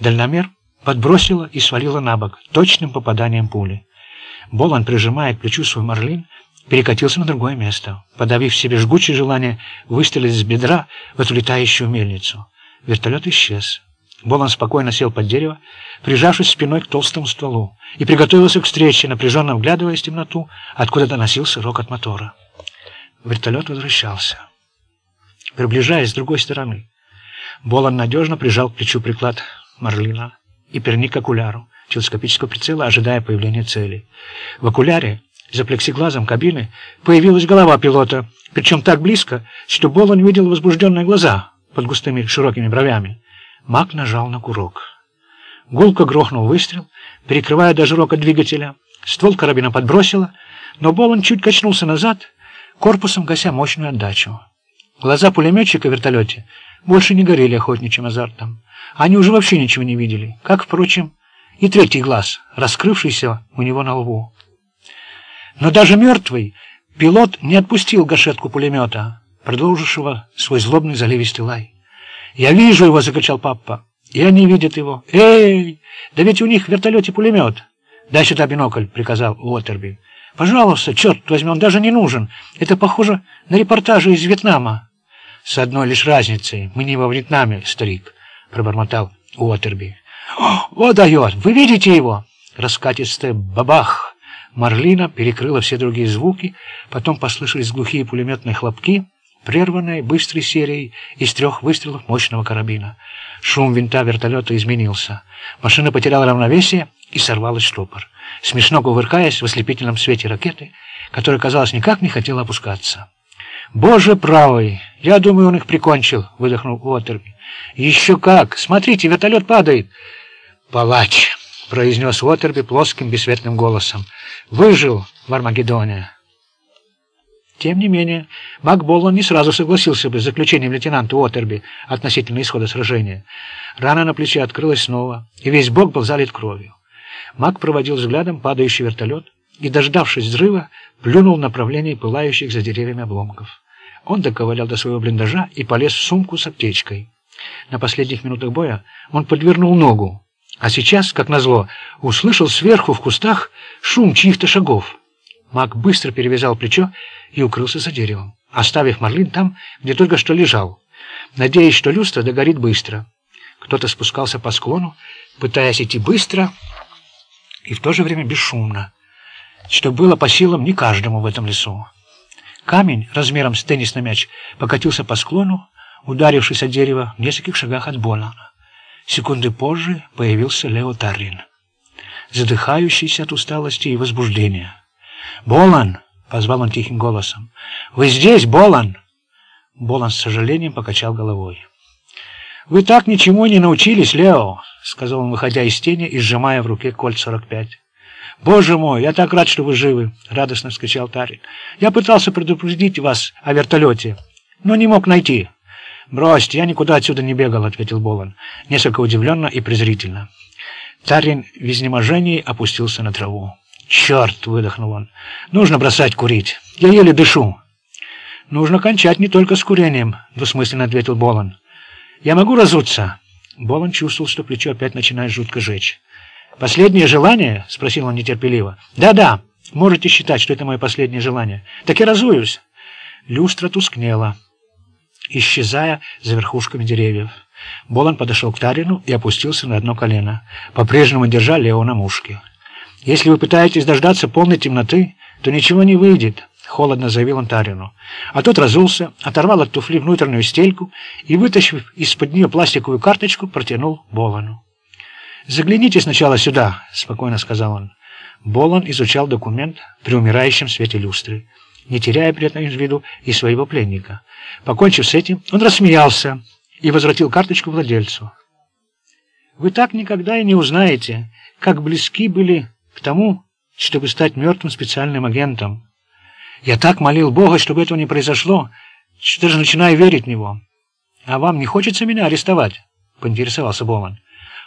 Дальномер подбросила и свалила на бок точным попаданием пули. Болан, прижимая к плечу свой марлин, перекатился на другое место, подавив в себе жгучее желание выстрелить с бедра в эту летающую мельницу. Вертолет исчез. Болан спокойно сел под дерево, прижавшись спиной к толстому стволу, и приготовился к встрече, напряженно вглядываясь в темноту, откуда доносился рокот мотора. Вертолет возвращался. Приближаясь с другой стороны, Болан надежно прижал к плечу приклад Марлина и перник к окуляру телескопического прицела, ожидая появления цели. В окуляре, за плексиглазом кабины, появилась голова пилота, причем так близко, что Болан видел возбужденные глаза под густыми широкими бровями. Мак нажал на курок. Гулко грохнул выстрел, перекрывая даже рокот двигателя. Ствол карабина подбросило, но Болан чуть качнулся назад, корпусом гася мощную отдачу. Глаза пулеметчика в вертолете больше не горели охотничьим азартом. Они уже вообще ничего не видели, как, впрочем, и третий глаз, раскрывшийся у него на лбу. Но даже мертвый пилот не отпустил гашетку пулемета, продолжившего свой злобный заливистый лай. «Я вижу его!» — закричал папа. «И они видят его. Эй! Да ведь у них в вертолете пулемет!» «Дай сюда бинокль!» — приказал Уотерби. «Пожалуйста, черт возьми, он даже не нужен. Это похоже на репортажи из Вьетнама». «С одной лишь разницей. Мы не во Вьетнаме, старик», — пробормотал Уотерби. «О, дает! Вы видите его?» Раскатистый бабах. Марлина перекрыла все другие звуки, потом послышались глухие пулеметные хлопки, прерванные быстрой серией из трех выстрелов мощного карабина. Шум винта вертолета изменился. Машина потеряла равновесие и сорвалась штопор, смешно кувыркаясь в ослепительном свете ракеты, которая, казалось, никак не хотела опускаться. «Боже правый! Я думаю, он их прикончил!» — выдохнул Уотерби. «Еще как! Смотрите, вертолет падает!» «Палач!» — произнес Уотерби плоским бесцветным голосом. «Выжил в Армагеддоне!» Тем не менее, Макболлан не сразу согласился бы с заключением лейтенанта Уотерби относительно исхода сражения. Рана на плече открылась снова, и весь бок был залит кровью. Мак проводил взглядом падающий вертолет и, дождавшись взрыва, плюнул в направлении пылающих за деревьями обломков. Он доковылял до своего блиндажа и полез в сумку с аптечкой. На последних минутах боя он подвернул ногу, а сейчас, как назло, услышал сверху в кустах шум чьих-то шагов. Мак быстро перевязал плечо и укрылся за деревом, оставив Марлин там, где только что лежал, надеясь, что люстра догорит быстро. Кто-то спускался по склону, пытаясь идти быстро и в то же время бесшумно, что было по силам не каждому в этом лесу. Камень размером с теннисный мяч покатился по склону, ударившись о дерево в нескольких шагах от Болана. Секунды позже появился Лео Таррин, задыхающийся от усталости и возбуждения. «Болан!» — позвал он тихим голосом. «Вы здесь, Болан?» Болан с сожалением покачал головой. «Вы так ничему не научились, Лео!» — сказал он, выходя из тени и сжимая в руке кольт 45. «Боже мой, я так рад, что вы живы!» — радостно вскричал Тарин. «Я пытался предупредить вас о вертолете, но не мог найти». «Бросьте, я никуда отсюда не бегал», — ответил Болан, несколько удивленно и презрительно. Тарин в изнеможении опустился на траву. «Черт!» — выдохнул он. «Нужно бросать курить. Я еле дышу». «Нужно кончать не только с курением», — двусмысленно ответил Болан. «Я могу разуться?» Болан чувствовал, что плечо опять начинает жутко жечь. «Последнее желание?» — спросил он нетерпеливо. «Да-да, можете считать, что это мое последнее желание. Так я разуюсь». Люстра тускнела, исчезая за верхушками деревьев. Болан подошел к Тарину и опустился на одно колено, по-прежнему держа Лео на мушке. «Если вы пытаетесь дождаться полной темноты, то ничего не выйдет», — холодно заявил он Тарину. А тот разулся, оторвал от туфли внутреннюю стельку и, вытащив из-под нее пластиковую карточку, протянул Болану. «Загляните сначала сюда», — спокойно сказал он. Болан изучал документ при умирающем свете люстры, не теряя при этом из виду и своего пленника. Покончив с этим, он рассмеялся и возвратил карточку владельцу. «Вы так никогда и не узнаете, как близки были к тому, чтобы стать мертвым специальным агентом. Я так молил Бога, чтобы этого не произошло, что даже начинаю верить в Него. А вам не хочется меня арестовать?» — поинтересовался Болан.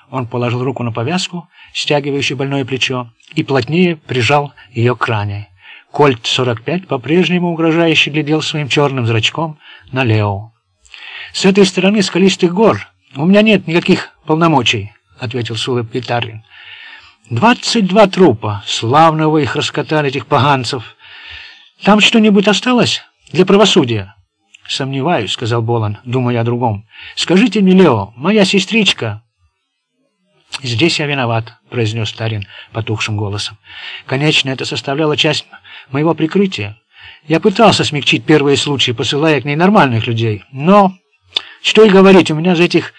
Он положил руку на повязку, стягивающую больное плечо, и плотнее прижал ее к ране. Кольт 45 по-прежнему угрожающе глядел своим черным зрачком на Лео. «С этой стороны скалистых гор у меня нет никаких полномочий», —— ответил с улыбкой. «Двадцать два трупа. Славно вы их раскатали, этих поганцев. Там что-нибудь осталось для правосудия?» «Сомневаюсь», — сказал Болан, думая о другом. «Скажите мне, Лео, моя сестричка...» «Здесь я виноват», — произнес Тарин потухшим голосом. «Конечно, это составляло часть моего прикрытия. Я пытался смягчить первые случаи, посылая к ней нормальных людей. Но, что и говорить, у меня за этих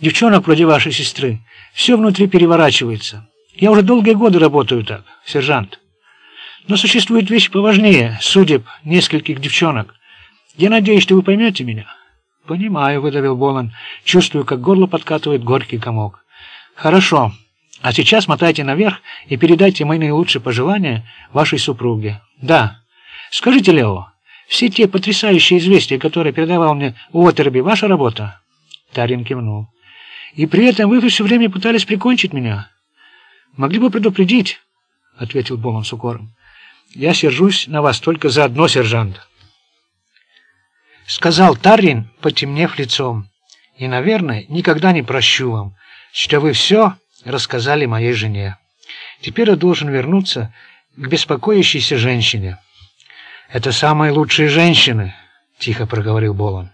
девчонок вроде вашей сестры все внутри переворачивается. Я уже долгие годы работаю так, сержант. Но существует вещь поважнее судеб нескольких девчонок. Я надеюсь, что вы поймете меня. Понимаю, выдавил Болан, чувствую, как горло подкатывает горький комок. Хорошо. А сейчас мотайте наверх и передайте мои наилучшие пожелания вашей супруге. Да. Скажите, Лео, все те потрясающие известия, которые передавал мне Уотерби, ваша работа? Тарин кивнул. И при этом вы все время пытались прикончить меня. Могли бы предупредить, — ответил Болон с укором. Я сержусь на вас только за одно, сержант. Сказал Таррин, потемнев лицом. И, наверное, никогда не прощу вам, что вы все рассказали моей жене. Теперь я должен вернуться к беспокоящейся женщине. «Это самые лучшие женщины», — тихо проговорил Болон.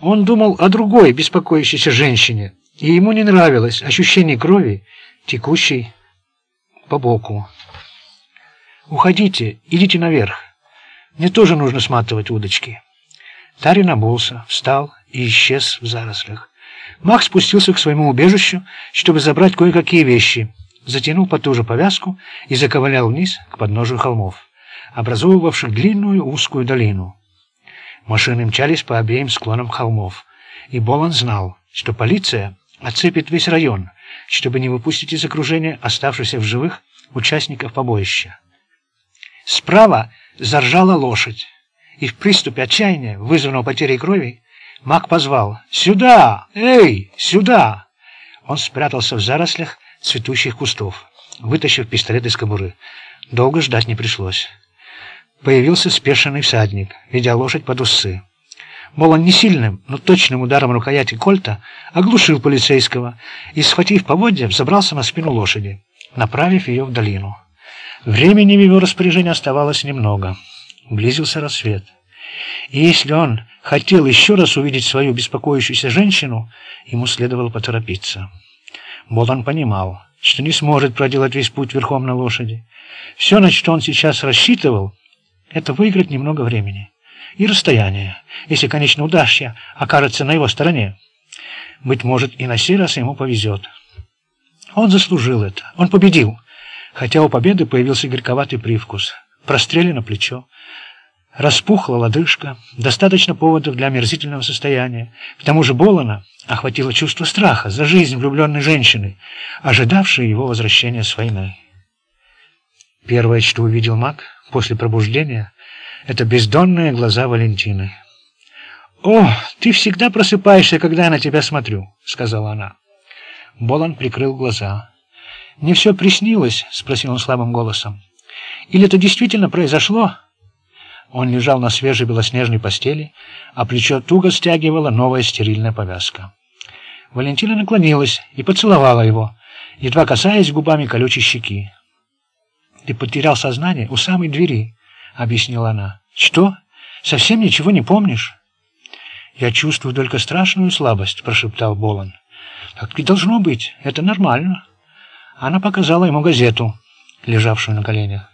Он думал о другой беспокоящейся женщине, и ему не нравилось ощущение крови, текущей по боку. «Уходите, идите наверх. Мне тоже нужно сматывать удочки». Тарин обулся, встал и исчез в зарослях. Макс спустился к своему убежищу, чтобы забрать кое-какие вещи, затянул потуже повязку и заковылял вниз к подножию холмов, образовывавших длинную узкую долину. Машины мчались по обеим склонам холмов, и Болан знал, что полиция оцепит весь район, чтобы не выпустить из окружения оставшихся в живых участников побоища. Справа заржала лошадь, и в приступе отчаяния, вызванного потерей крови, Мак позвал «Сюда! Эй, сюда!» Он спрятался в зарослях цветущих кустов, вытащив пистолет из кобуры. Долго ждать не пришлось. Появился спешенный всадник, ведя лошадь под усы. Молон не сильным, но точным ударом рукояти кольта оглушил полицейского и, схватив поводья, взобрался на спину лошади, направив ее в долину. Времени в его распоряжении оставалось немного. Близился рассвет. И если он хотел еще раз увидеть свою беспокоящуюся женщину, ему следовало поторопиться. Болан понимал, что не сможет проделать весь путь верхом на лошади. Все, на что он сейчас рассчитывал, это выиграть немного времени и расстояние, если, конечно, удача окажется на его стороне. Быть может, и на сей раз ему повезет. Он заслужил это, он победил, хотя у победы появился горьковатый привкус. Прострелено плечо, распухла лодыжка, достаточно поводов для омерзительного состояния. К тому же Болана охватило чувство страха за жизнь влюбленной женщины, ожидавшей его возвращения с войны. Первое, что увидел маг после пробуждения, это бездонные глаза Валентины. «О, ты всегда просыпаешься, когда я на тебя смотрю», — сказала она. Болан прикрыл глаза. «Не все приснилось?» — спросил он слабым голосом. «Или это действительно произошло?» Он лежал на свежей белоснежной постели, а плечо туго стягивала новая стерильная повязка. Валентина наклонилась и поцеловала его, едва касаясь губами колючей щеки. «Ты потерял сознание у самой двери», — объяснила она. «Что? Совсем ничего не помнишь?» «Я чувствую только страшную слабость», — прошептал Болон. «Так и должно быть. Это нормально». Она показала ему газету, лежавшую на коленях.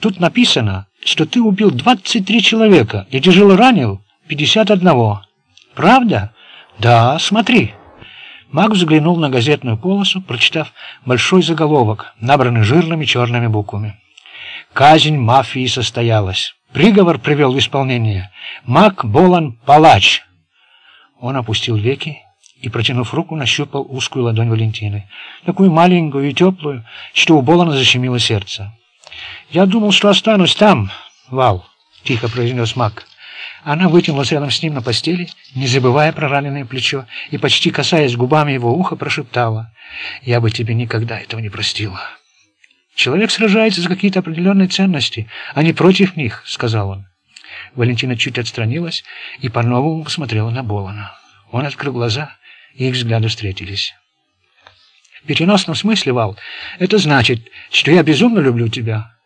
«Тут написано, что ты убил 23 человека и тяжело ранил 51. Правда? Да, смотри». Маг взглянул на газетную полосу, прочитав большой заголовок, набранный жирными черными буквами. Казнь мафии состоялась. Приговор привел в исполнение. Мак Болан Палач. Он опустил веки и, протянув руку, нащупал узкую ладонь Валентины. Такую маленькую и теплую, что у Болана защемило сердце. «Я думал, что останусь там, Вал», — тихо произнес Мак. Она вытянулась рядом с ним на постели, не забывая про раненое плечо, и, почти касаясь губами его уха, прошептала. «Я бы тебе никогда этого не простила». «Человек сражается за какие-то определенные ценности, а не против них», — сказал он. Валентина чуть отстранилась и по-новому посмотрела на Болана. Он открыл глаза, и их взгляды встретились. Переносном смысле, Вал, это значит, что я безумно люблю тебя.